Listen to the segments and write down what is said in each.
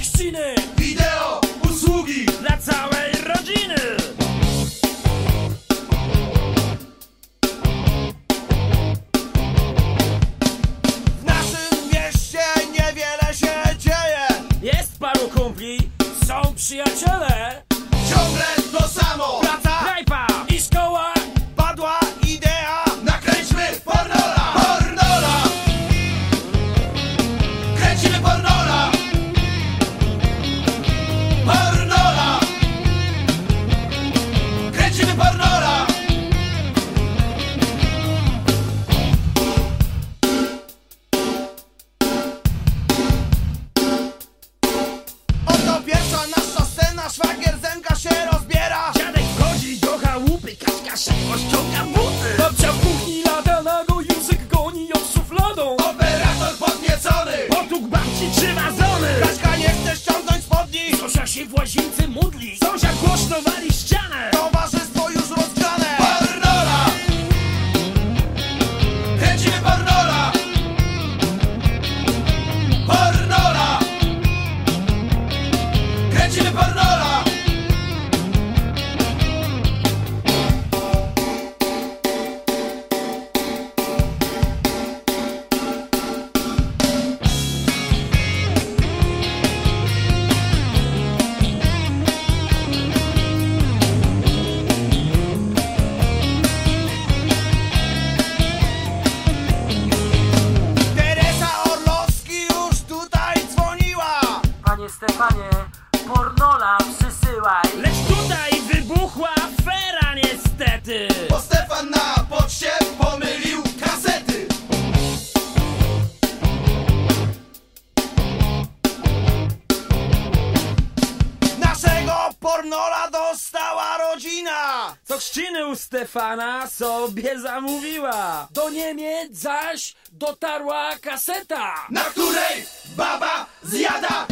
Chrzciny wideo, usługi. Dla całej rodziny. W naszym mieście niewiele się dzieje. Jest paru kumpli, Są przyjaciele. Ciągle to samo. Praca. knajpa, scena Szwagier zęga się rozbiera dziadek wchodzi do chałupy, kaczka szybko ściąga buty. Babcia w kuchni lata nago Język goni ją szufladą Operator podniecony Potuk babci trzy wazony. Kaśka nie chce ściągnąć spodni Zosia się w łazience modli, sąsiad głośno wali ścianę. Stefanie, pornola przysyłaj. Lecz tutaj wybuchła afera niestety. Bo Stefan na poczcie pomylił kasety Naszego pornola dostała rodzina Co chrzciny u Stefana sobie zamówiła. Do Niemiec zaś dotarła kaseta Na której baba zjada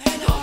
and up.